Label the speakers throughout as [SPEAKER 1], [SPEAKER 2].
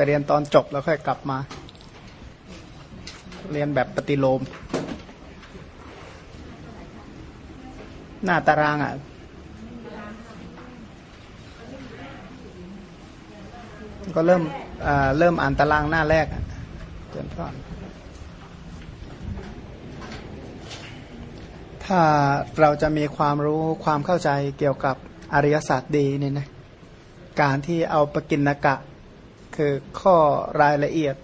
[SPEAKER 1] ไปเรียนตอนจบแล้วค่อยกลับมา เรียนแบบปฏิโลม หน้าตารางอะก็เริ่มเริ่มอ่านตารางหน้าแรกเจนก่อนถ้าเราจะมีความรู้ความเข้าใจเกี่ยวกับอริยศาสตร์ดีเนี่ยนะการที่เอาปกินกะ คือข้อรายละเอียด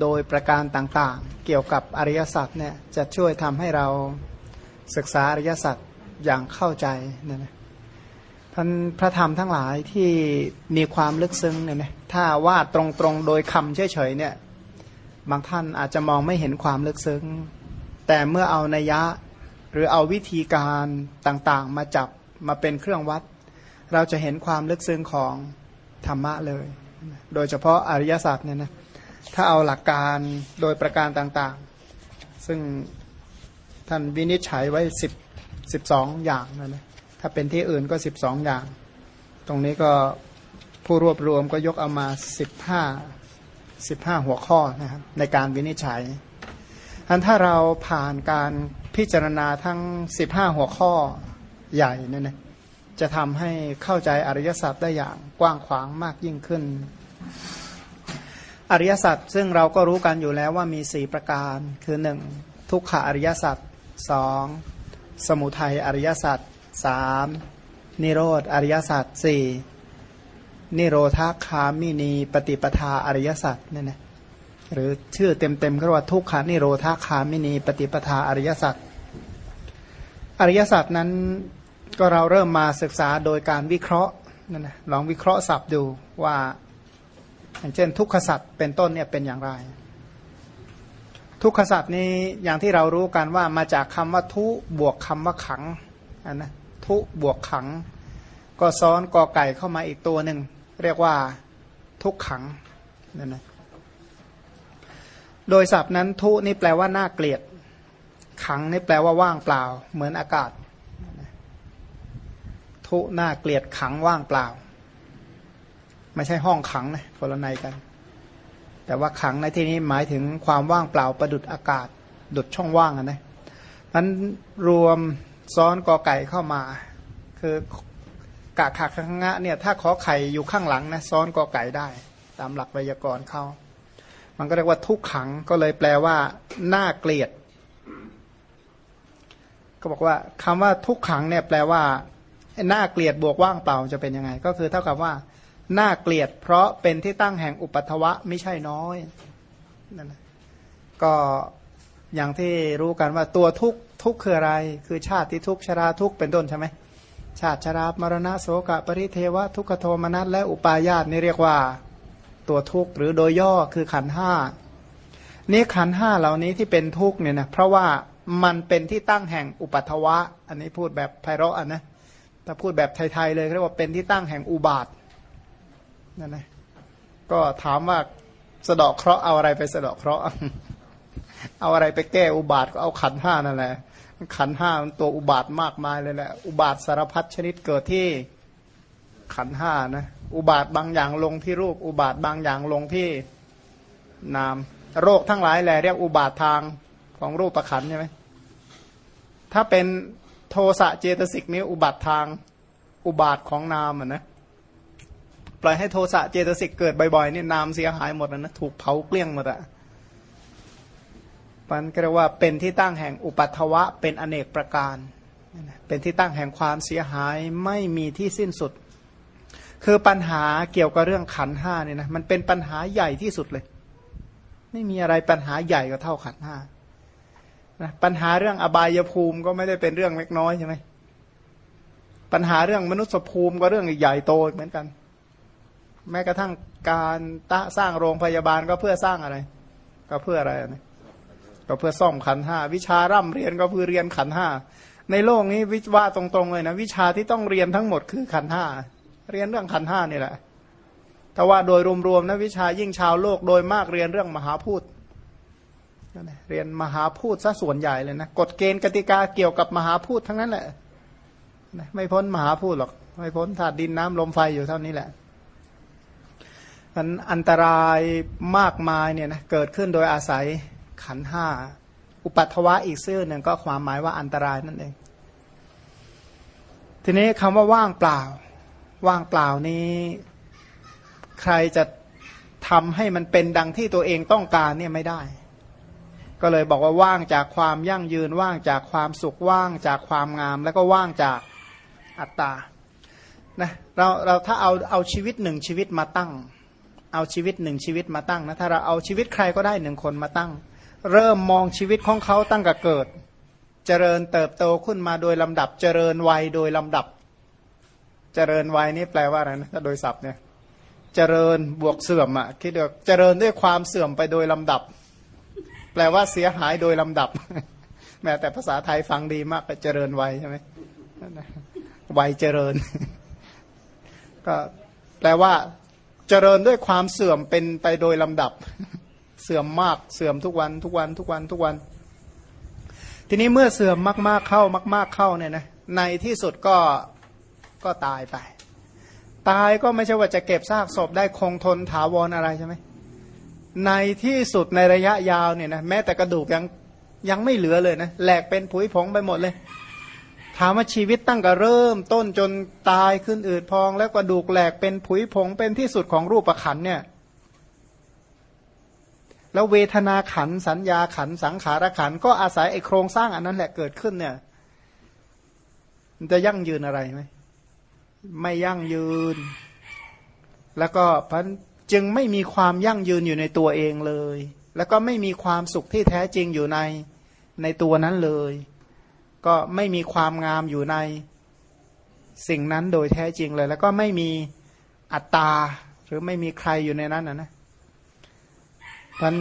[SPEAKER 1] โดยประการต่างๆ เกี่ยวกับอริยสัจเนี่ยจะช่วยทำให้เราศึกษาอริยสัจอย่างเข้าใจเนี่ยนะท่านพระธรรมทั้งหลายที่มีความลึกซึ้งเนี่ยนะถ้าว่าตรงๆ โดยคำเฉยๆเนี่ยบางท่านอาจจะมองไม่เห็นความลึกซึ้ง แต่เมื่อเอานัยยะหรือเอาวิธีการต่างๆ มาจับมาเป็นเครื่องวัด เราจะเห็นความลึกซึ้งของธรรมะเลย โดยเฉพาะอริยศาสัจเนี่ยนะถ้าเอาหลักการโดยประการต่างๆ ซึ่งท่านวินิจฉัยไว้สิบสิบสองอย่างนะนะถ้าเป็นที่อื่นก็สิบสองอย่าง ตรงนี้ก็ผู้รวบรวมก็ยกเอามาสิบห้าสิบห้าหัวข้อนะครับในการวินิจฉัยอันถ้าเราผ่านการพิจารณาทั้ง15หัวข้อใหญ่นี่ยนะ จะทำให้เข้าใจอริยสัจได้อย่างกว้างขวางมากยิ่งขึ้น อริยสัจซึ่งเราก็รู้กันอยู่แล้วว่ามี 4 ประการ คือ 1. ทุกขอริยสัจ 2. สมุทัยอริยสัจ 3. นิโรธอริยสัจ 4. นิโรธาคามินีปฏิปทาอริยสัจเนี่ยนะหรือชื่อเต็มๆก็ว่าทุกขานิโรธาคามินีปฏิปทาอริยสัจอริยสัจนั้น ก็เราเริ่มมาศึกษาโดยการวิเคราะห์นั่นนะลองวิเคราะห์ศัพท์ดูว่าอย่างเช่น ทุกขสัจเป็นต้นเนี่ยเป็นอย่างไร ทุกขสัจนี้อย่างที่เรารู้กันว่ามาจากคำว่าทุบวกคำว่าขังอันนะทุบวกขัง ก็ซ้อนกอไก่เข้ามาอีกตัวหนึ่งเรียกว่าทุกขังนั่นนะโดยศัพท์นั้นทุนี่แปลว่าน่าเกลียด ขังนี่แปลว่าว่างเปล่า เหมือนอากาศ ทุน่าเกลียดขังว่างเปล่า ไม่ใช่ห้องขังนะคนละในกัน แต่ว่าขังในที่นี้หมายถึงความว่างเปล่าประดุดอากาศ ดุดช่องว่างนะนั้นรวมซ้อนกอไก่เข้ามา คือกะขักขังงะเนี่ยถ้าขอไข่อยู่ข้างหลังนะซ้อนกอไก่ได้ ตามหลักไวยากรณ์เขามันก็เรียกว่าทุกขังก็เลยแปลว่าหน่าเกลียด ก็บอกว่าคำว่าทุกขังเนี่ยแปลว่า หน่าเกลียดบวกว่างเปล่าจะเป็นยังไง ก็คือเท่ากับว่าหน่าเกลียด เพราะเป็นที่ตั้งแห่งอุปัตวะไม่ใช่น้อยนั่นนะก็อย่างที่รู้กันว่าตัวทุกทุกคืออะไร คือชาติที่ทุกชราทุกเป็นต้นใช่ไหมชาติชรามรณะโสกะปริเทวะทุกขโทมนัสและอุปาญาตนี่เรียกว่าตัวทุกข์หรือโดยย่อคือขันห้านี่ขันห้าเหล่านี้ที่เป็นทุกข์เนี่ยนะเพราะว่ามันเป็นที่ตั้งแห่งอุปัตวะ อันนี้พูดแบบไพเราะนะ ถ้าพูดแบบไทยๆเลยเรียกว่าเป็นที่ตั้งแห่งอุบาทนั่นนะก็ถามว่าสะดอกเคราะห์เอาอะไรไปสะดอกเคราะห์เอาอะไรไปแก้อุบาทก็เอาขันห้านั่นแหละขันห้ามันตัวอุบาทมากมายเลยแหละอุบาทสารพัดชนิดเกิดที่ขันห้านะอุบาทบางอย่างลงที่รูป อุบาทบางอย่างลงที่นาม โรคทั้งหลายแหละเรียกอุบาททางของรูปประขันใช่ไหมถ้าเป็น โทสะเจตสิกนี้อุบัติทางอุบาทของนามอะนะปล่อยให้โทสะเจตสิกเกิดบ่อยๆนี่นามเสียหายหมดนะถูกเผาเกลี้ยงหมดอะมันก็เรียกว่าเป็นที่ตั้งแห่งอุปัตวะเป็นอเนกประการ เป็นที่ตั้งแห่งความเสียหายไม่มีที่สิ้นสุด คือปัญหาเกี่ยวกับเรื่องขันห้าเนี่ยนะมันเป็นปัญหาใหญ่ที่สุดเลย ไม่มีอะไรปัญหาใหญ่กว่าเท่าขันห้า นะปัญหาเรื่องอบายภูมิก็ไม่ได้เป็นเรื่องเล็กน้อยใช่ไหมปัญหาเรื่องมนุษยภูมิก็เรื่องใหญ่โตเหมือนกัน แม้กระทั่งการตะสร้างโรงพยาบาลก็เพื่อสร้างอะไร ก็เพื่ออะไรนะก็เพื่อซ่อมขันห้าวิชาร่ำเรียนก็เพื่อเรียนขันห้าในโลกนี้วิว่าตรงๆเลยนะวิชาที่ต้องเรียนทั้งหมดคือขันห้าเรียนเรื่องขันห้านี่แหละแต่ว่าโดยรวมๆนะวิชายิ่งชาวโลกโดยมากเรียนเรื่องมหาพูด เรียนมหาพูดซะส่วนใหญ่เลยนะกฎเกณฑ์กติกาเกี่ยวกับมหาพูดทั้งนั้นแหละไม่พ้นมหาพูดหรอก ไม่พ้นธาตุดินน้ำลมไฟอยู่เท่านี้แหละมันอันตรายมากมายเนี่ยนะเกิดขึ้นโดยอาศัยขันห้าอุปัตวะอีกซื่อหนึ่งก็ความหมายว่าอันตรายนั่นเอง ทีนี้คำว่าว่างเปล่า ว่างเปล่านี้ ใครจะทำให้มันเป็นดังที่ตัวเองต้องการเนี่ยไม่ได้ ก็เลยบอกว่าว่างจากความยั่งยืนว่างจากความสุขว่างจากความงาม แล้วก็ว่างจากอัตตานะเราเราถ้าเอาเอาชีวิตหนึ่งชีวิตมาตั้ง เอาชีวิตหนึ่งชีวิตมาตั้งนะถ้าเราเอาชีวิตใครก็ได้หนึ่งคนมาตั้ง เริ่มมองชีวิตของเขาตั้งแต่เกิด เจริญเติบโตขึ้นมาโดยลำดับ เจริญวัยโดยลำดับ เจริญวัยนี่แปลว่าอะไรนะถ้าโดยศัพท์เนี่ยเจริญบวกเสื่อมอะคิดดูเจริญด้วยความเสื่อมไปโดยลำดับ แปลว่าเสียหายโดยลำดับ แม้แต่ภาษาไทยฟังดีมากเจริญวัยใช่ไหมวัยเจริญ ก็แปลว่า เจริญด้วยความเสื่อมเป็นไปโดยลำดับ เสื่อมมากเสื่อมทุกวัน ทุกวัน ทุกวันทุกวัน ทีนี้เมื่อเสื่อมมาก ๆเข้ามาก ๆเข้าเนี่ยนะในที่สุดก็ก็ตายไป ตายก็ไม่ใช่ว่าจะเก็บซากศพได้คงทนถาวรออะไรใช่ไหม ในที่สุดในระยะยาวเนี่ยนะแม้แต่กระดูกยังยังไม่เหลือเลยนะแหลกเป็นผุยผงไปหมดเลย ถามว่าชีวิตตั้งแต่เริ่มต้นจนตายขึ้นอืดพอง แล้วกระดูกแหลกเป็นผุยผงเป็นที่สุดของรูปขันเนี่ย แล้วเวทนาขันสัญญาขันสังขารขันก็อาศัยไอโครงสร้างอันนั้นแหละเกิดขึ้นเนี่ยมันจะยั่งยืนอะไรไหมไม่ยั่งยืน แล้วก็พัน จึงไม่มีความยั่งยืนอยู่ในตัวเองเลย แล้วก็ไม่มีความสุขที่แท้จริงอยู่ในในตัวนั้นเลย ก็ไม่มีความงามอยู่ในสิ่งนั้นโดยแท้จริงเลย แล้วก็ไม่มีอัตตา หรือไม่มีใครอยู่ในนั้นนะนะพัน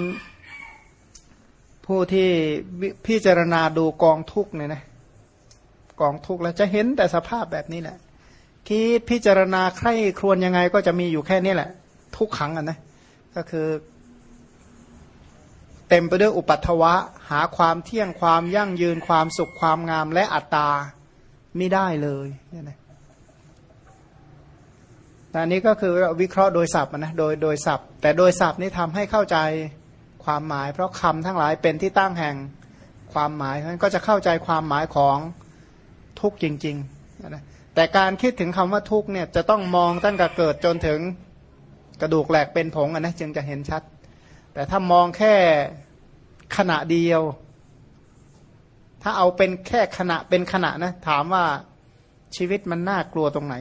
[SPEAKER 1] ผู้ที่พิจารณาดูกองทุกเนี่ยนะกองทุกแล้วจะเห็นแต่สภาพแบบนี้แหละคิดพิจารณาใคร่ครวญยังไงก็จะมีอยู่แค่นี้แหละ ทุกขังอะนะก็คือ เต็มไปด้วยอุปัตวะ หาความเที่ยงความยั่งยืนความสุขความงามและอัตตาไม่ได้เลยเนี่ยนะอันนี้ก็คือวิเคราะห์โดยศัพท์นะโดยโดยศัพท์ แต่โดยศัพท์นี้ทำให้เข้าใจความหมาย เพราะคำทั้งหลายเป็นที่ตั้งแห่งความหมายเพราะนั้นก็จะเข้าใจความหมายของทุกจริงๆนะแต่การคิดถึงคำว่าทุกเนี่ยจะต้องมองตั้งแต่เกิดจนถึง กระดูกแหลกเป็นผงนะจึงจะเห็นชัด แต่ถ้ามองแค่ขณะเดียว ถ้าเอาเป็นแค่ขณะเป็นขณะนะ ถามว่าชีวิตมันน่ากลัวตรงไหน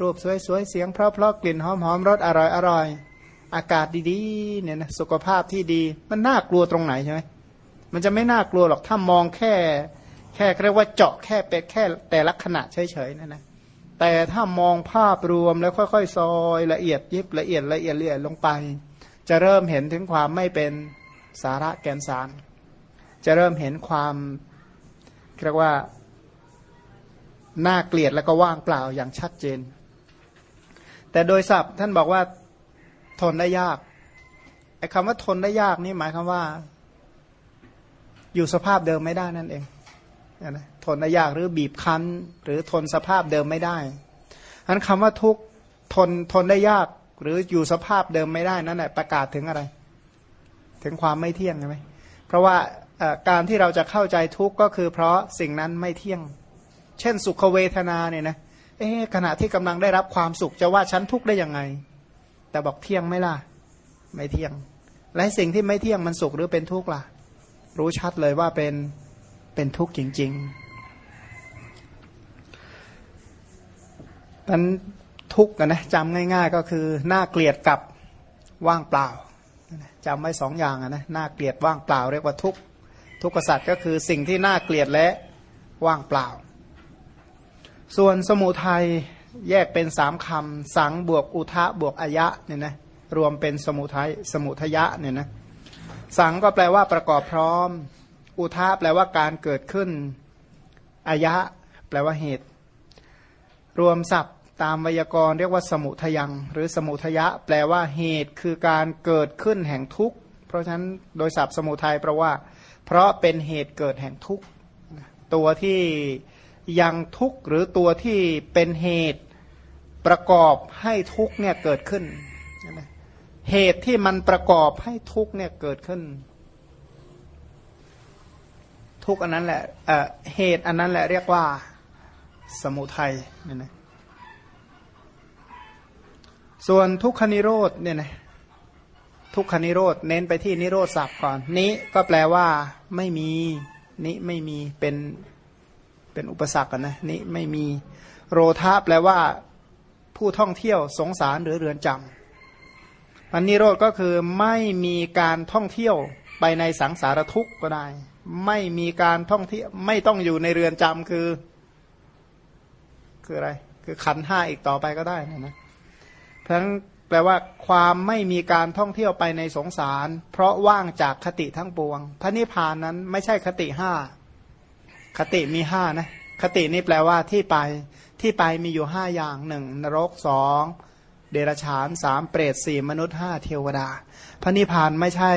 [SPEAKER 1] รูปสวยๆเสียงเพราะๆกลิ่นหอมๆรสอร่อยๆอากาศดีๆเนี่ยนะสุขภาพที่ดีมันน่ากลัวตรงไหนใช่ไหมมันจะไม่น่ากลัวหรอกถ้ามองแค่ แค่เรียกว่าเจาะแค่เป็นแค่แต่ละขณะเฉยๆนั่นนะ แต่ถ้ามองภาพรวมแล้วค่อยๆ ซอยละเอียดยิบละเอียดละเอียดละเอียดลงไป จะเริ่มเห็นถึงความไม่เป็นสาระแกนสาร จะเริ่มเห็นความเรียกว่าน่าเกลียดแล้วก็ว่างเปล่าอย่างชัดเจน แต่โดยศัพท์ท่านบอกว่าทนได้ยากไอ้คำว่าทนได้ยากนี่หมายความว่า อยู่สภาพเดิมไม่ได้นั่นเองนะ ทนได้ยากหรือบีบคั้น หรือทนสภาพเดิมไม่ได้อันคำว่าทุกทนทนได้ยากหรืออยู่สภาพเดิมไม่ได้นั่นแหละประกาศถึงอะไร ถึงความไม่เที่ยงใช่ไหมเพราะว่าการที่เราจะเข้าใจทุกข์ก็คือ เพราะสิ่งนั้นไม่เที่ยง เช่น สุขเวทนาเนี่ยนะเอ๊ขณะที่กำลังได้รับความสุขจะว่าฉันทุกข์ได้ยังไง แต่บอกเที่ยงไม่ล่ะ ไม่เที่ยง และสิ่งที่ไม่เที่ยงมันสุขหรือเป็นทุกข์ล่ะ รู้ชัดเลยว่าเป็นเป็นทุกข์จริง ๆ นั้นทุกข์นะจำง่าย ๆ ก็คือหน้าเกลียดกับว่างเปล่าจำไว้สองอย่างนะหน้าเกลียดว่างเปล่า เรียกว่าทุกข์ทุกขสัตว์ก็คือสิ่งที่น่าเกลียดและว่างเปล่า ส่วนสมุทัยแยกเป็นสามคำสังบวกอุทะบวกอายะเนี่ยนะรวมเป็นสมุทัยสมุทยะเนี่ยนะสังก็แปลว่าประกอบพร้อม อุทาแปลว่าการเกิดขึ้นอายะ แปลว่าเหตุ รวมศัพท์ตามไวยากรณ์เรียกว่าสมุทยัง หรือสมุทยะ แปลว่าเหตุคือการเกิดขึ้นแห่งทุกข์เพราะฉะนั้นโดยศัพท์สมุทัยแปลว่า เพราะเป็นเหตุเกิดแห่งทุกข์ตัวที่ยังทุกข์หรือตัวที่เป็นเหตุประกอบให้ทุกเนี่ยเกิดขึ้น เหตุที่มันประกอบให้ทุกเนี่ยเกิดขึ้น ทุกอันนั้นแหละเเหตุอันนั้นแหละเรียกว่า สมุทัยเนี่ยนะส่วนทุกขนิโรธเนี่ยนะทุกขนิโรธเน้นไปที่นิโรธศัพท์ก่อน นี้ก็แปลว่าไม่มีนี้ไม่มีเป็นเป็นอุปสรรคนะนี้ไม่มีโรธาแปลว่าผู้ท่องเที่ยวสงสารหรือเรือนจำอันนิโรธก็คือไม่มีการท่องเที่ยวไปในสังสารทุกข์ก็ได้ ไม่มีการท่องเที่ยวไม่ต้องอยู่ในเรือนจำคือ คืออะไร คือขันห้าอีกต่อไปก็ได้นะนะเพราะฉะนั้นแปลว่าความไม่มีการท่องเที่ยวไปในสงสาร เพราะว่างจากคติทั้งปวง พระนิพพานนั้นไม่ใช่คติห้าคติมีห้านะคตินี่แปลว่าที่ไปที่ไปมีอยู่ห้าอย่างหนึ่งนรกสองเดรัจฉานสามเปรตสี่มนุษย์ห้าเทวดา พระนิพพานไม่ใช่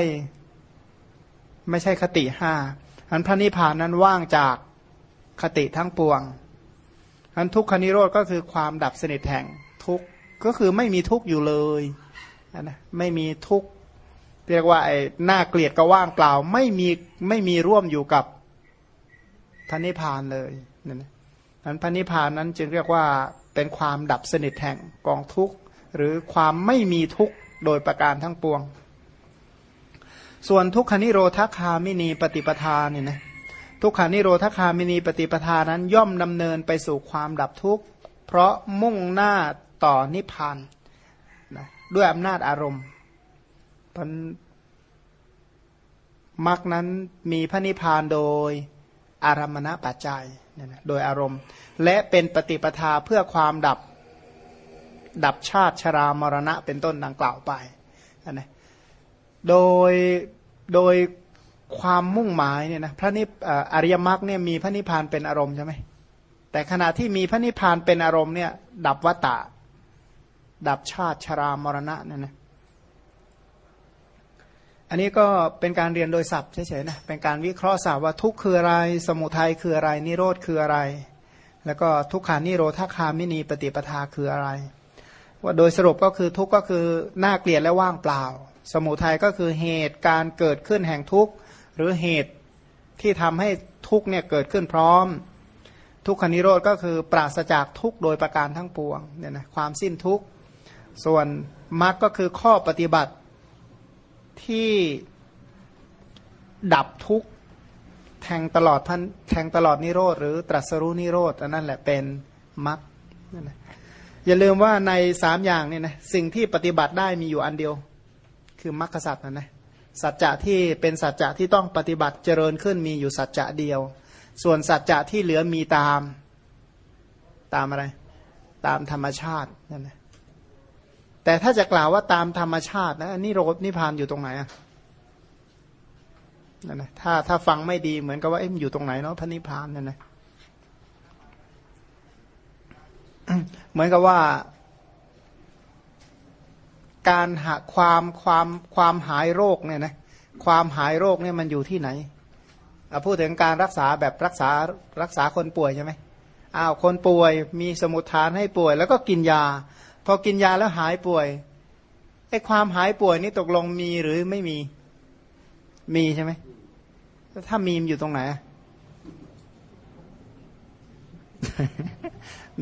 [SPEAKER 1] ไม่ใช่คติห้าอันพระนิพพานนั้นว่างจากคติทั้งปวง อันทุกขนิโรธก็คือความดับสนิทแห่งทุกก็คือไม่มีทุกอยู่เลยนะไม่มีทุกเรียกว่าไอ้หน้าเกลียดก็ว่างเปล่า ไม่มีไม่มีร่วมอยู่กับพระนิพพานเลยนั่นนั้นพระนิพพานนั้นจึงเรียกว่าเป็นความดับสนิทแห่งกองทุกข์ หรือความไม่มีทุกข์โดยประการทั้งปวง ส่วนทุกขนิโรธคามินีปฏิปทาเนี่ยนะ ทุกขานิโรธคามินีปฏิปทานั้นย่อมดำเนินไปสู่ความดับทุกข์ เพราะมุ่งหน้าต่อนิพพานนะด้วยอำนาจอารมณ์พันมรคนั้นมีพระนิพพานโดยอารมณปัจจัยโดยอารมณ์ และเป็นปฏิปทาเพื่อความดับดับชาติชรามรณะเป็นต้นดังกล่าวไปนะโดยโดย ความมุ่งหมายเนี่ยนะพระนิพอริยมรรคเนี่ยมีพระนิพพานเป็นอารมณ์ใช่ไหมแต่ขณะที่มีพระนิพพานเป็นอารมณ์เนี่ยดับวัตตะดับชาติชรามรณะนั่นนะอันนี้ก็เป็นการเรียนโดยศัพท์เฉยๆนะเป็นการวิเคราะห์ศัพท์ว่าทุกข์คืออะไร สมุทัยคืออะไร นิโรธคืออะไร แล้วก็ทุกขานิโรธาคามินีปฏิปทาคืออะไร ว่าโดยสรุปก็คือทุกข์ก็คือน่าเกลียดและว่างเปล่า สมุทัยก็คือเหตุการเกิดขึ้นแห่งทุกข์ หรือเหตุที่ทำให้ทุกข์เนี่ยเกิดขึ้นพร้อม ทุกขานิโรธก็คือปราศจากทุกข์โดยประการทั้งปวงเนี่ยนะความสิ้นทุกข์ส่วนมรรคก็คือข้อปฏิบัติที่ดับทุกแทงตลอดพันแทงตลอดนิโรธหรือตรัสรู้นิโรธอันนั้นแหละเป็นมรรคอย่าลืมว่าในสามอย่างเนี่ยนะสิ่งที่ปฏิบัติได้มีอยู่อันเดียว คือมรรคสัตว์นะนะ สัจจะที่เป็นสัจจะที่ต้องปฏิบัติเจริญขึ้นมีอยู่สัจจะเดียว ส่วนสัจจะที่เหลือมีตาม ตามอะไร ตามธรรมชาตินั่นนะแต่ถ้าจะกล่าวว่าตามธรรมชาตินะนี่โรดนิพานอยู่ตรงไหนอะนั่นนะถ้าถ้าฟังไม่ดีเหมือนกับว่าเอ็มอยู่ตรงไหนเนาะพระนิพพานนั่นนะเหมือนกับว่า การหาความความความหายโรคเนี่ยนะความหายโรคเนี่ยมันอยู่ที่ไหนพูดถึงการรักษาแบบรักษารักษาคนป่วยใช่ไหมอ้าวคนป่วยมีสมุทฐานให้ป่วย แล้วก็กินยา พอกินยาแล้วหายป่วยไอ้ความหายป่วยนี่ตกลงมีหรือไม่มี มีใช่ไหมถ้ามีมอยู่ตรงไหน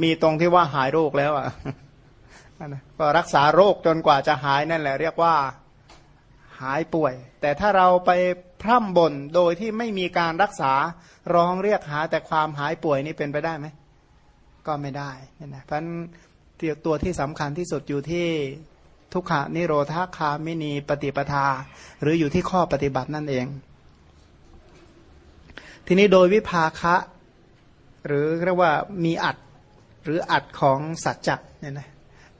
[SPEAKER 1] มีตรงที่ว่าหายโรคแล้วอะ ก็รักษาโรคจนกว่าจะหายนั่นแหละ เรียกว่าหายป่วย แต่ถ้าเราไปพร่ำบ่นโดยที่ไม่มีการรักษาร้องเรียกหาแต่ความหายป่วยนี่เป็นไปได้ไหมก็ไม่ได้นี่นะเพราะตัวที่สำคัญที่สุดอยู่ที่ทุกขานิโรธาคามินีปฏิปทา หรืออยู่ที่ข้อปฏิบัตินั่นเอง ทีนี้โดยวิภาคะ หรือเรียกว่ามีอัดหรืออัดของสัจจะเนี่ยนะ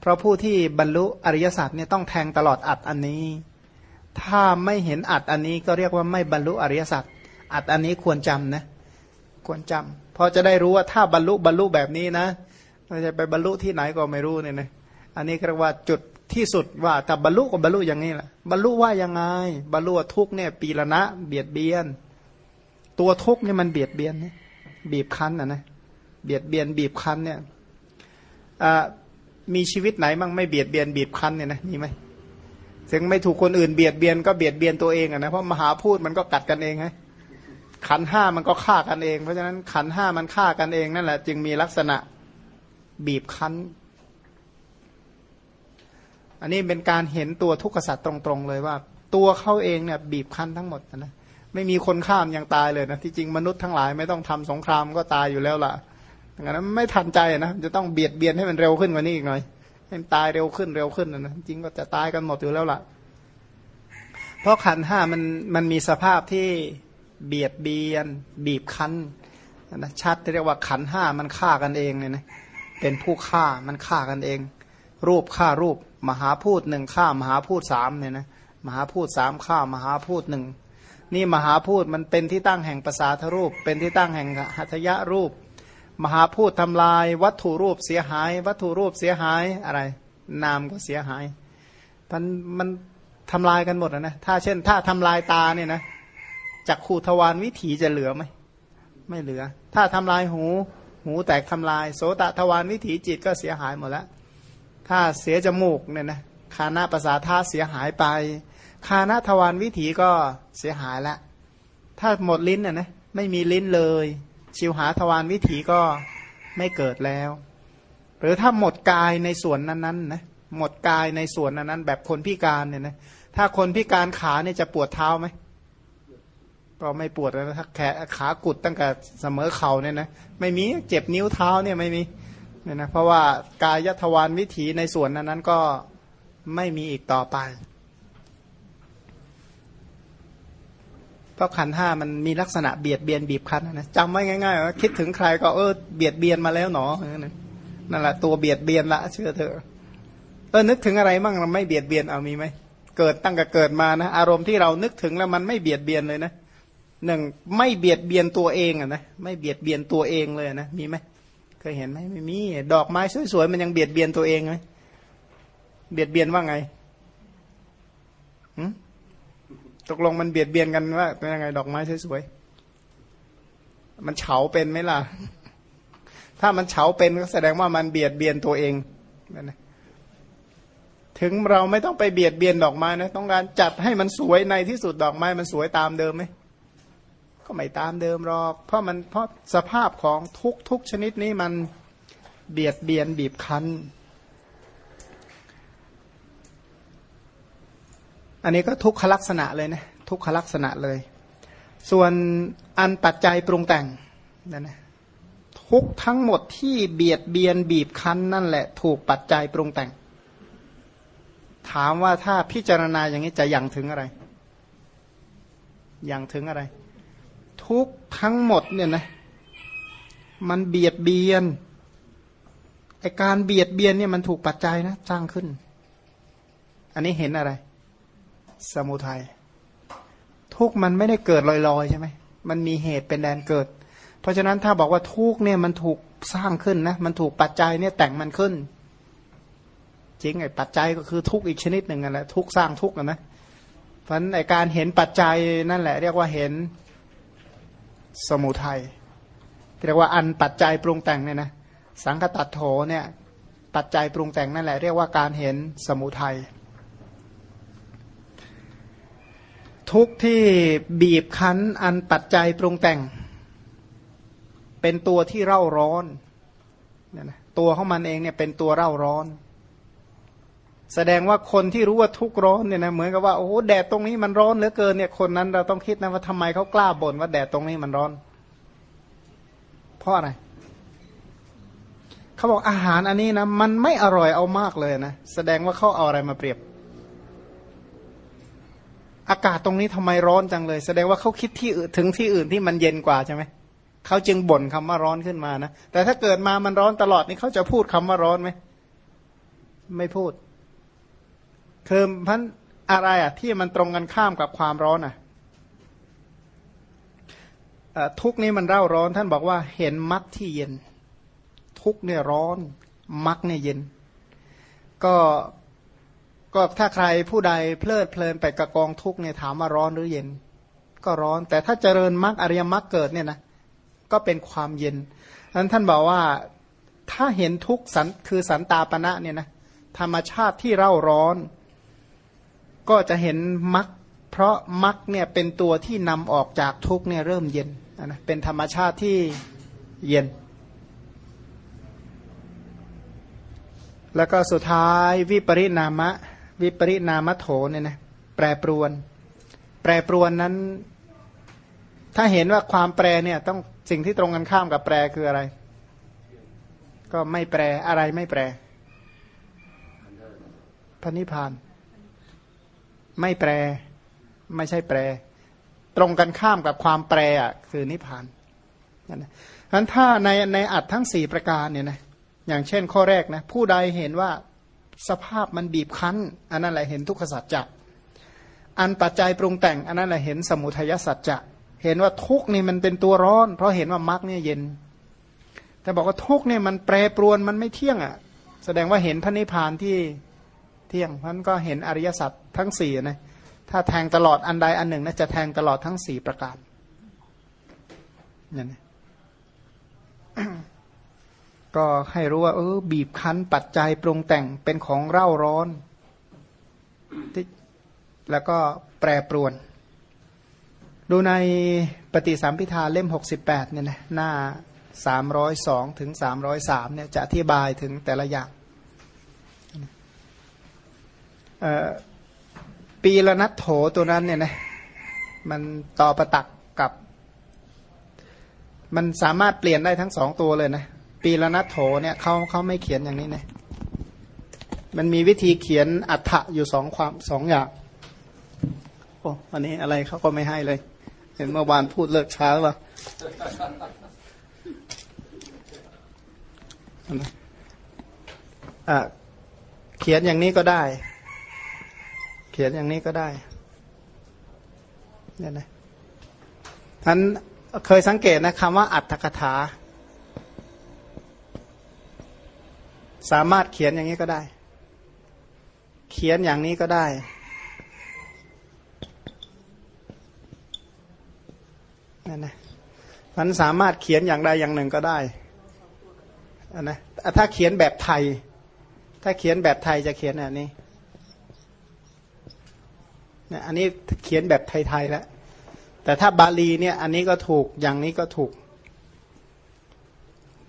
[SPEAKER 1] เพราะผู้ที่บรรลุอริยสัจเนี่ยต้องแทงตลอดอัดอันนี้ ถ้าไม่เห็นอัดอันนี้ก็เรียกว่าไม่บรรลุอริยสัจอัดอันนี้ควรจำนะ ควรจำเพราะจะได้รู้ว่าถ้าบรรลุบรรลุแบบนี้นะไม่ใช่ไปบรรลุที่ไหนก็ไม่รู้เนี่ยนะอันนี้เรียกว่าจุดที่สุดว่าแต่บรรลุก็บรรลุอย่างนี้แหละบรรลุว่ายังไง บรรลุทุกเนี่ยปีละนะเบียดเบียน ตัวทุกเนี่ยมันเบียดเบียนบีบคั้นอะนะเบียดเบียนบีบคั้นเนี่ย มีชีวิตไหนมั่งไม่เบียดเบียนบีบคั้นเนี่ยนะมีไหมถึงไม่ถูกคนอื่นเบียดเบียนก็เบียดเบียนตัวเองอะนะเพราะมหาพูดมันก็กัดกันเองไงขันห้ามันก็ฆ่ากันเอง เพราะฉะนั้นขันห้ามันฆ่ากันเองนั่นแหละจึงมีลักษณะบีบคั้น อันนี้เป็นการเห็นตัวทุกขสัตว์ตรงๆเลยว่า ตัวเขาเองเนี่ยบีบคั้นทั้งหมดนะไม่มีคนข้ามยังตายเลยนะที่จริงมนุษย์ทั้งหลายไม่ต้องทำสงครามก็ตายอยู่แล้วล่ะ งั้นไม่ทันใจนะจะต้องเบียดเบียนให้มันเร็วขึ้นกว่านี้อีกหน่อย ให้มันตายเร็วขึ้นเร็วขึ้นนะจริงก็จะตายกันหมดอยู่แล้วล่ะ เพราะขันห้ามันมันมีสภาพที่เบียดเบียน บีบคั้นนะชัดที่เรียกว่าขันห้ามันฆ่ากันเองเนี่ยนะเป็นผู้ฆ่ามันฆ่ากันเอง รูปฆ่ารูป มหาพูดหนึ่งฆ่ามหาพูดสามเนี่ยนะมหาพูดสามฆ่ามหาพูดหนึ่งนี่มหาพูดมันเป็นที่ตั้งแห่งภาษาทรูป เป็นที่ตั้งแห่งหัตยะรูป มหาพูดทำลาย วัตถุรูปเสียหาย วัตถุรูปเสียหายอะไร นามก็เสียหายมันมันทำลายกันหมดนะถ้าเช่น ถ้าทำลายตาเนี่ยนะจากขูทวารวิถีจะเหลือไหมไม่เหลือ ถ้าทำลายหู หูแตกทำลาย โสตทวารวิถีจิตก็เสียหายหมดแล้ว ถ้าเสียจมูกเนี่ยนะคานาภาษาท่าเสียหายไป คานาทวารวิถีก็เสียหายแล้วถ้าหมดลิ้นน่ะนะไม่มีลิ้นเลย ชิวหาทวารวิถีก็ไม่เกิดแล้ว หรือถ้าหมดกายในส่วนนั้นๆนะหมดกายในส่วนนั้นๆแบบคนพิการเนี่ยนะถ้าคนพิการขาเนี่ยจะปวดเท้าไหมก็ไม่ปวดแล้วถ้าแขขากุดตั้งแต่เสมอเข่าเนี่ยนะไม่มีเจ็บนิ้วเท้าเนี่ยไม่มีเนี่ยนะเพราะว่ากายทวารวิถีในส่วนนั้นนั้นก็ไม่มีอีกต่อไป เพราะขันห้ามันมีลักษณะเบียดเบียนบีบคั้นนะจำไว้ง่ายๆว่าคิดถึงใครก็เออเบียดเบียนมาแล้วหนอนั่นแหละตัวเบียดเบียนละเชื่อเถอะเออนึกถึงอะไรมั่งเราไม่เบียดเบียนเอามีไหมเกิดตั้งแต่เกิดมานะอารมณ์ที่เรานึกถึงแล้วมันไม่เบียดเบียนเลยนะหนึ่งไม่เบียดเบียนตัวเองอะนะไม่เบียดเบียนตัวเองเลยนะมีไหมเคยเห็นไหมไม่มี ดอกไม้สวยๆมันยังเบียดเบียนตัวเองไหมเบียดเบียนว่าไง ตกลงมันเบียดเบียนกันว่าเป็นยังไงดอกไม้สวยๆมันเฉาเป็นไหมล่ะ ถ้ามันเฉาเป็นก็แสดงว่ามันเบียดเบียนตัวเองนะถึงเราไม่ต้องไปเบียดเบียนดอกไม้นะต้องการจัดให้มันสวยในที่สุดดอกไม้มันสวยตามเดิมไหมก็ไม่ตามเดิมหรอก เพราะมันเพราะสภาพของทุกทุกชนิดนี้มันเบียดเบียนบีบคั้น อันนี้ก็ทุกขลักษณะเลยนะทุกขลักษณะเลย ส่วนอันปัจจัยปรุงแต่งนั่นนะทุกทั้งหมดที่เบียดเบียนบีบคั้นนั่นแหละ ถูกปัจจัยปรุงแต่ง ถามว่าถ้าพิจารณาอย่างนี้จะยังถึงอะไร ยังถึงอะไร ทุกทั้งหมดเนี่ยนะมันเบียดเบียนไอการเบียดเบียนเนี่ยมันถูกปัจจัยนะสร้างขึ้น อันนี้เห็นอะไร สมุทัยทุกมันไม่ได้เกิดลอยๆใช่ไหมมันมีเหตุเป็นแดนเกิด เพราะฉะนั้นถ้าบอกว่าทุกเนี่ยมันถูกสร้างขึ้นนะมันถูกปัจจัยเนี่ยแต่งมันขึ้นจริงไอ้ปัจจัยก็คือทุกอีกชนิดหนึ่งนั่นแหละทุกสร้างทุกนะเพราะฉะนั้นไอการเห็นปัจจัยนั่นแหละ เรียกว่าเห็นสมุทัยเรียกว่าอันปัจจัยปรุงแต่งเนี่ยนะสังคตัดโถเนี่ยปัจจัยปรุงแต่งนั่นแหละเรียกว่าการเห็นสมุทัย ทุกที่บีบคั้นอันปัจจัยปรุงแต่ง เป็นตัวที่เร่าร้อนเนี่ยนะตัวของมันเองเนี่ยเป็นตัวเร่าร้อน แสดงว่าคนที่รู้ว่าทุกร้อนเนี่ยนะเหมือนกับว่าโอ้โหแดดตรงนี้มันร้อนเหลือเกินเนี่ยคนนั้นเราต้องคิดนะว่าทำไมเขากล้าบ่นว่าแดดตรงนี้มันร้อน เพราะอะไรเขาบอกอาหารอันนี้นะมันไม่อร่อยเอามากเลยนะแสดงว่าเขาเอาอะไรมาเปรียบ อากาศตรงนี้ทำไมร้อนจังเลย แสดงว่าเขาคิดที่อื่นถึงที่อื่นที่มันเย็นกว่าใช่ไหมเขาจึงบ่นคำว่าร้อนขึ้นมานะแต่ถ้าเกิดมามันร้อนตลอดนี่เขาจะพูดคำว่าร้อนไหมไม่พูดคือพันอะไรอะ ที่มันตรงกันข้ามกับความร้อนอะทุกนี้มันเร่าร้อน ท่านบอกว่าเห็นมักที่เย็น ทุกเนี่ยร้อน มักเนี่ยเย็น ก็ ก็ถ้าใครผู้ใดเพลิดเพลินไปกระกองทุกเนี่ยถามว่าร้อนหรือเย็น ก็ร้อน แต่ถ้าเจริญมรรคอริยมรรคเกิดเนี่ยนะก็เป็นความเย็นนั้นท่านบอกว่าถ้าเห็นทุกสันคือสันตาปณะเนี่ยนะธรรมชาติที่เร่าร้อน ก็จะเห็นมรรคเพราะมรรคเนี่ยเป็นตัวที่นำออกจากทุกเนี่ยเริ่มเย็นนะเป็นธรรมชาติที่เย็น แล้วก็สุดท้ายวิปริณามะ วิปริณามโถเนี่ยนะแปรปรวน แปรปรวนนั้น ถ้าเห็นว่าความแปรเนี่ยต้องสิ่งที่ตรงกันข้ามกับแปรคืออะไร ก็ไม่แปรอะไรไม่แปรพระนิพพาน ไม่แปร ไม่ใช่แปร ตรงกันข้ามกับความแปรอะคือนิพพานนั่นนะนั้นถ้าในในอัดทั้งสี่ประการเนี่ยนะอย่างเช่นข้อแรกนะผู้ใดเห็นว่า สภาพมันบีบคั้น อันนั้นแหละเห็นทุกขสัจจะอันปัจจัยปรุงแต่ง อันนั้นแหละเห็นสมุทัยสัจจะเห็นว่าทุกนี่มันเป็นตัวร้อน เพราะเห็นว่ามรรคเนี่ยเย็น แต่บอกว่าทุกเนี่ยมันแปรปรวนมันไม่เที่ยงอะ แสดงว่าเห็นพระนิพพานที่เที่ยงพ้นก็เห็นอริยสัจทั้งสี่นะถ้าแทงตลอดอันใดอันหนึ่งนะจะแทงตลอดทั้งสี่ประการอย่นี้ ก็ให้รู้ว่า เออ บีบคั้นปัจจัยปรุงแต่งเป็นของเร่าร้อนที่แล้วก็แปรปรวน ดูในปฏิสัมพิธาเล่มหกสิบแปดเนี่ยนะหน้าสามร้อยสองถึงสามร้อยสามเนี่ยจะอธิบายถึงแต่ละอย่างปีละนัดโถตัวนั้นเนี่ยนะมันต่อประตักกับ มันสามารถเปลี่ยนได้ทั้งสองตัวเลยนะ ปีละนัดโถเนี่ยเขาเขาไม่เขียนอย่างนี้นะมันมีวิธีเขียนอัฐะอยู่สองความสองอย่างโอ้วันนี้อะไรเขาก็ไม่ให้เลย เห็นเมื่อวานพูดเลิกช้าหรือเปล่าเขียนอย่างนี้ก็ได้ เขียนอย่างนี้ก็ได้เนี่ยนะท่านเคยสังเกตนะคำว่าอัตถกถา สามารถเขียนอย่างนี้ก็ได้ เขียนอย่างนี้ก็ได้ นั่นนะมันสามารถเขียนอย่างใดอย่างหนึ่งก็ได้นนะถ้าเขียนแบบไทย ถ้าเขียนแบบไทยจะเขียนแบบนี้นอันนี้เขียนแบบไทยๆแล้ว แต่ถ้าบาลีเนี่ย อันนี้ก็ถูก อย่างนี้ก็ถูก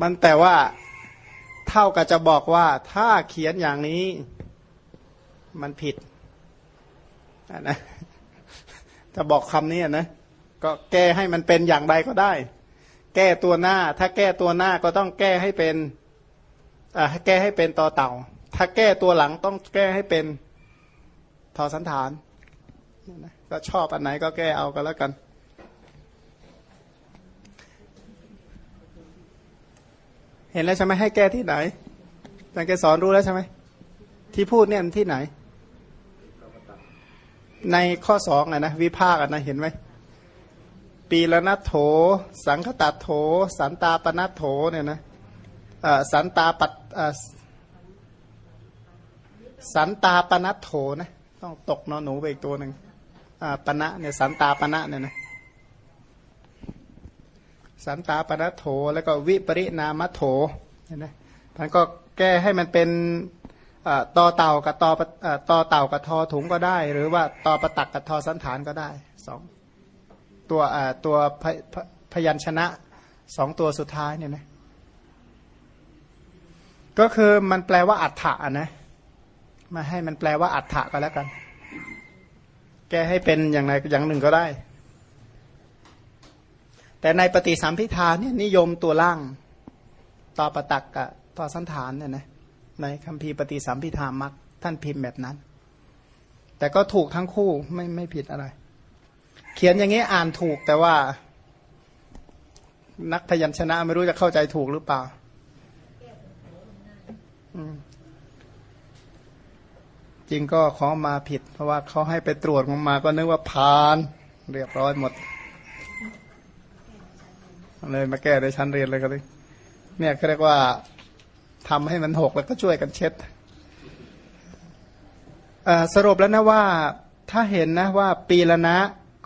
[SPEAKER 1] มันแต่ว่า เท่ากับจะบอกว่าถ้าเขียนอย่างนี้มันผิดนะถ้าบอกคำนี้นะก็แก้ให้มันเป็นอย่างไรก็ได้ แก้ตัวหน้า ถ้าแก้ตัวหน้าก็ต้องแก้ให้เป็นอ่าแก้ให้เป็นต่อเต่า ถ้าแก้ตัวหลังต้องแก้ให้เป็นทอสันฐานก็ชอบอันไหนก็แก้เอาก็แล้วกัน เห็นแล้วใช่ไหมให้แก้ที่ไหนอาจารย์แกสอนรู้แล้วใช่ไหมที่พูดเนี่ยที่ไหน ในข้อสองอะนะวิภาคอะนะเห็นไหมปีละนัทโถ สังคตัดโถ สันตาปนัทโถเนี่ยนะสันตาปัดสันตาปนัทโถนะต้องตกนอนหนูไปอีกตัวหนึ่งปณะเนี่ยสันตาปณะเนี่ยนะ สันตาปณะโถแล้วก็วิปริณามโถเห็นไหมท่านก็แก้ให้มันเป็นต่อเต่ากับต่อต่อเต่ากับทอถุงก็ได้ หรือว่าต่อประตักกับทอสันฐานก็ได้สองตัวตัวพพยัญชนะสองตัวสุดท้ายเนี่ยนะก็คือมันแปลว่าอัฏฐะนะมาให้มันแปลว่าอัฏฐะก็แล้วกัน แก้ให้เป็นอย่างไรอย่างหนึ่งก็ได้ แต่ในปฏิสัมพิธาเนี่ยนิยมตัวล่างต่อประตักกับต่อสันฐานเนี่ยนะในคัมภีร์ปฏิสัมพิธามักท่านพิมพ์แบบนั้น แต่ก็ถูกทั้งคู่ไม่ไม่ผิดอะไร เขียนอย่างนี้อ่านถูกแต่ว่า นักพยัญชนะไม่รู้จะเข้าใจถูกหรือเปล่าจริงก็ขอมาผิด เพราะว่าเขาให้ไปตรวจมาก็นึกว่าผ่าน เรียบร้อยหมด เลยมาแก้ในชั้นเรียนเลยก็เลยเนี่ยเขาเรียกว่าทำให้มันหกแล้วก็ช่วยกันเช็ดสรุปแล้วนะว่าถ้าเห็นนะว่าปีละนะ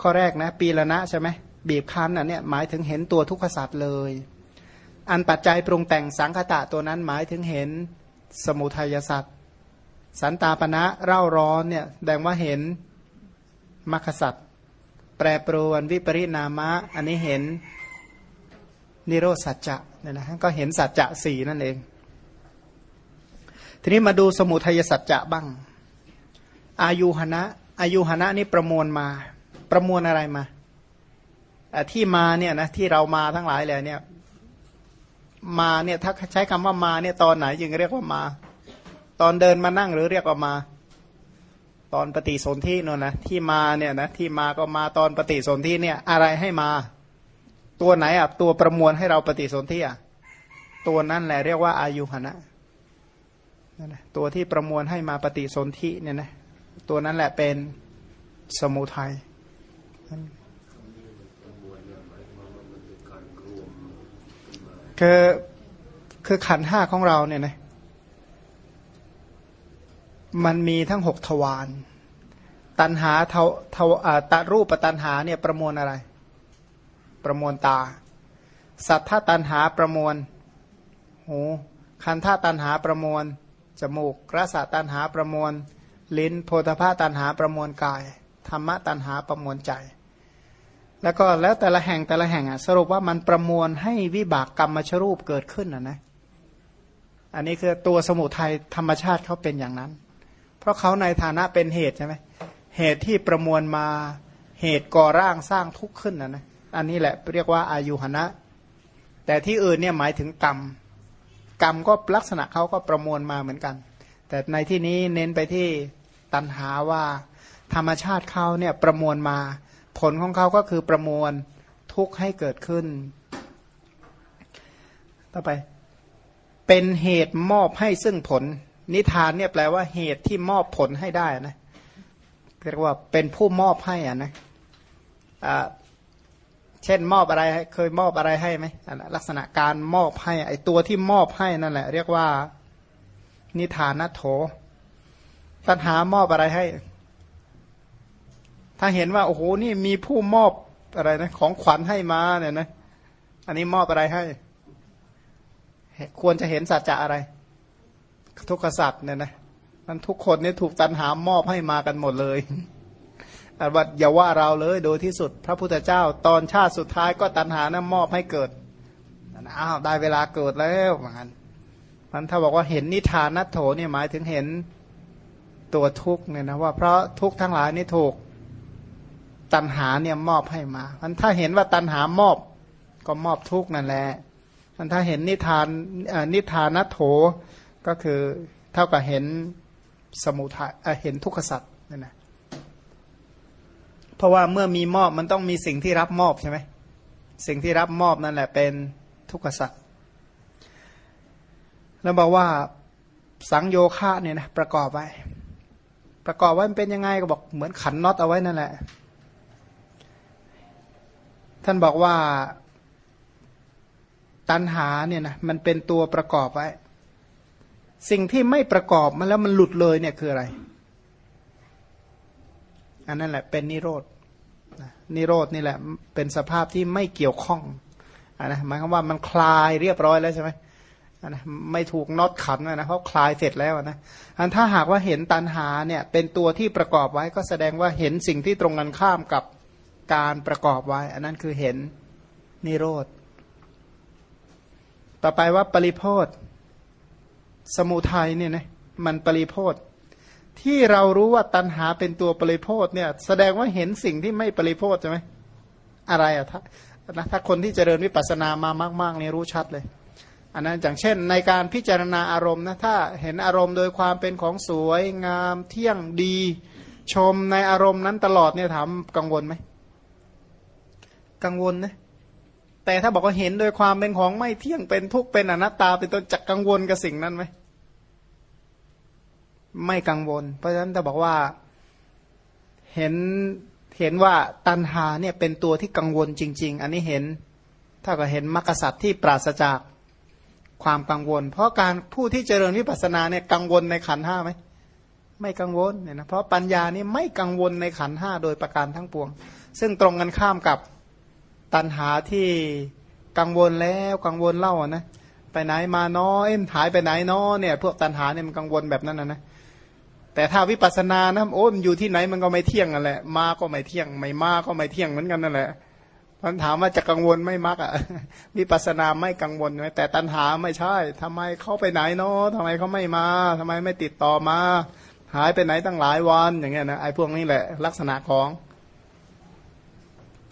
[SPEAKER 1] ข้อแรกนะ ปีละนะใช่ไหมบีบคั้นอะเนี่ยหมายถึงเห็นตัวทุกขสัตว์เลย อันปัจจัยปรุงแต่งสังคตะตัวนั้นหมายถึงเห็นสมุทัยสัตว์สันตาปณะเร่าร้อนเนี่ยแสดงว่าเห็นมรรคสัตว์แปรปรวนวิปริณามะ อันนี้เห็น นิโรสัจจะเนี่ยนะก็เห็นสัจจะสี่นั่นเอง ทีนี้มาดูสมุทัยสัจจะบ้าง อายุหณะอายุหณะนี่ประมวลมา ประมวลอะไรมาที่มาเนี่ยนะที่เรามาทั้งหลายเลยเนี่ย มาเนี่ยถ้าใช้คำว่ามาเนี่ยตอนไหนจึงเรียกว่ามา ตอนเดินมานั่งหรือเรียกว่ามา ตอนปฏิสนธินนนะที่มาเนี่ยนะที่มาก็มาตอนปฏิสนธิเนี่ย อะไรให้มา ตัวไหนอะตัวประมวลให้เราปฏิสนธิอะตัวนั้นแหละเรียกว่าอายุหนะนั่นนะตัวที่ประมวลให้มาปฏิสนธิเนี่ยนะตัวนั้นแหละเป็นสมุทัยคือคือขันห้าของเราเนี่ยนะมันมีทั้งหกทวารตันหาเทาเทาตารูปตันหาเนี่ยประมวลอะไร ประมวลตา สัทธาตันหาประมวลหูคันธาตันหาประมวล จมูกรสตันหาประมวล ลิ้นโพธาภาตันหาประมวลกาย ธรรมะตันหาประมวลใจ แล้วก็แล้วแต่ละแห่งแต่ละแห่งอะสรุปว่ามันประมวลให้วิบากกรรมมชรูปเกิดขึ้นอะนะอันนี้คือตัวสมุทัยธรรมชาติเขาเป็นอย่างนั้น เพราะเขาในฐานะเป็นเหตุใช่ไหมเหตุที่ประมวลมาเหตุก่อร่างสร้างทุกข์ขึ้นนะนะ อันนี้แหละเรียกว่าอายุหนะแต่ที่อื่นเนี่ยหมายถึงกรรม กรรมก็ลักษณะเขาก็ประมวลมาเหมือนกัน แต่ในที่นี้เน้นไปที่ตันหาว่า ธรรมชาติเขาเนี่ยประมวลมา ผลของเขาก็คือประมวลทุกข์ให้เกิดขึ้น ต่อไป เป็นเหตุมอบให้ซึ่งผล นิทานเนี่ยแปลว่าเหตุที่มอบผลให้ได้นะเรียกว่าเป็นผู้มอบให้อะนะะ เช่นมอบอะไรเคยมอบอะไรให้ไหมลักษณะการมอบให้ไอตัวที่มอบให้นั่นแหละ เรียกว่านิทานโถตัณหามอบอะไรให้ ถ้าเห็นว่าโอ้โหนี่มีผู้มอบอะไรนะ ของขวัญให้มาเนี่ยนะ อันนี้มอบอะไรให้ ควรจะเห็นสัจจะอะไร ทุกขสัตว์เนี่ยนะมันทุกคนนี่ถูกตันหามอบให้มากันหมดเลย ว่าอย่าว่าเราเลยโดยที่สุดพระพุทธเจ้า ตอนชาติสุดท้ายก็ตันหานะมอบให้เกิดอ้าวได้เวลาเกิดแล้วเหมือนกันมันถ้าบอกว่าเห็นนิทานนัตโถเนี่ยหมายถึงเห็นตัวทุกเนี่ยนะว่าเพราะทุกทั้งหลายนี่ถูกตันหาเนี่ยมอบให้มามันถ้าเห็นว่าตันหามอบก็มอบทุกนั่นแหละมันถ้าเห็นนิทานนิทานโถก็คือเท่ากับเห็นสมุทัยเห็นทุกขสัตว์นั่นนะ ราะว่าเมื่อมีมอบมันต้องมีสิ่งที่รับมอบใช่ไหมสิ่งที่รับมอบนั่นแหละเป็นทุกขสัตว์แล้วบอกว่าสังโยคะเนี่ยนะประกอบไว้ ประกอบไว้มันเป็นยังไงก็บอกเหมือนขันน็อตเอาไว้นั่นแหละ ท่านบอกว่าตัณหาเนี่ยนะมันเป็นตัวประกอบไว้ สิ่งที่ไม่ประกอบมาแล้วมันหลุดเลยเนี่ยคืออะไร อันนั้นแหละเป็นนิโรธ นิโรธนี่แหละเป็นสภาพที่ไม่เกี่ยวข้องอนะหมายความว่ามันคลายเรียบร้อยแล้วใช่ไหมนนะไม่ถูกน็อตขันนะเพราะคลายเสร็จแล้วนะอันถ้าหากว่าเห็นตันหาเนี่ยเป็นตัวที่ประกอบไว้ก็แสดงว่าเห็นสิ่งที่ตรงกันข้ามกับการประกอบไว้ อันนั้นคือเห็นนิโรธ ต่อไปว่าปริโพธสมุทัยเนี่ยนะมันปริโพธ ที่เรารู้ว่าตัณหาเป็นตัวปริโพธเนี่ย แสดงว่าเห็นสิ่งที่ไม่ปริโพธใช่ไหมอะไรอะถ้านะถ้าคนที่เจริญวิปัสสนามามากๆเนี่ยรู้ชัดเลยอันนั้นอย่างเช่น ในการพิจารณาอารมณ์นะถ้าเห็นอารมณ์โดยความเป็นของสวยงามเที่ยงดี ชมในอารมณ์นั้นตลอดเนี่ยถามกังวลไหมกังวลนะแต่ถ้าบอกว่าเห็นโดยความเป็นของไม่เที่ยงเป็นทุกข์เป็นอนัตตา เป็นต้นจะกังวลกับสิ่งนั้นไหม ไม่กังวล เพราะฉะนั้นถ้าบอกว่าเห็นเห็นว่าตัณหาเนี่ยเป็นตัวที่กังวลจริง ๆ อันนี้เห็นถ้าก็เห็นมรรคสัตว์ที่ปราศจากความกังวล เพราะการผู้ที่เจริญวิปัสสนาเนี่ยกังวลในขันห้าไหมไม่กังวลเนี่ยนะเพราะปัญญานี่ไม่กังวลในขันห้าโดยประการทั้งปวง ซึ่งตรงกันข้ามกับตัณหาที่กังวลแล้วกังวลเล่านะไปไหนมาน้อยหายไปไหนน้อเนี่ยพวกตันหาเนี่ยมันกังวลแบบนั้นนะนะ แต่ถ้าวิปัสสนานะโอ้มันอยู่ที่ไหนมันก็ไม่เที่ยงนั่นแหละมาก็ไม่เที่ยง ไม่มาก็ไม่เที่ยงเหมือนกันนั่นแหละมันถามว่าจะกังวลไม่มักอะวิปัสสนาไม่กังวลไหมแต่ตันหาไม่ใช่ทำไมเขาไปไหนเนาะทำไมเขาไม่มาทำไมไม่ติดต่อมา หายไปไหนตั้งหลายวันอย่างเงี้ยนะไอ้พวกนี้แหละลักษณะของ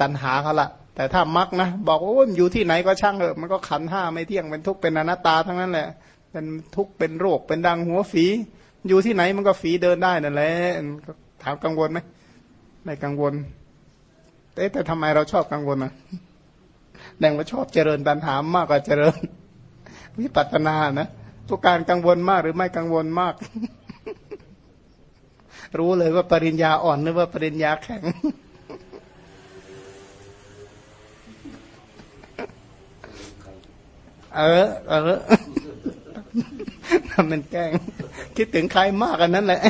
[SPEAKER 1] ตันหาเขาละแต่ถ้ามักนะ บอกว่าโอ้ยอยู่ที่ไหนก็ช่างเถอะมันก็ขันห้าไม่เที่ยงเป็นทุกข์เป็นอนัตตาทั้งนั้นแหละ เป็นทุกข์เป็นโรคเป็นดังหัวฝี อยู่ที่ไหนมันก็ฝีเดินได้นั่นแหละถามกังวลไหมไม่กังวลเอ๊ะแต่ทำไมเราชอบกังวลอะแดงว่าชอบเจริญตันหามากกว่าเจริญ วิปัสสนานะทุกการกังวลมากหรือไม่กังวลมาก รู้เลยว่าปริญญาอ่อนหรือว่าปริญญาแข็งเออ เออ ทำเป็นแกล้ง คิดถึงใครมากกันนั้นแหละ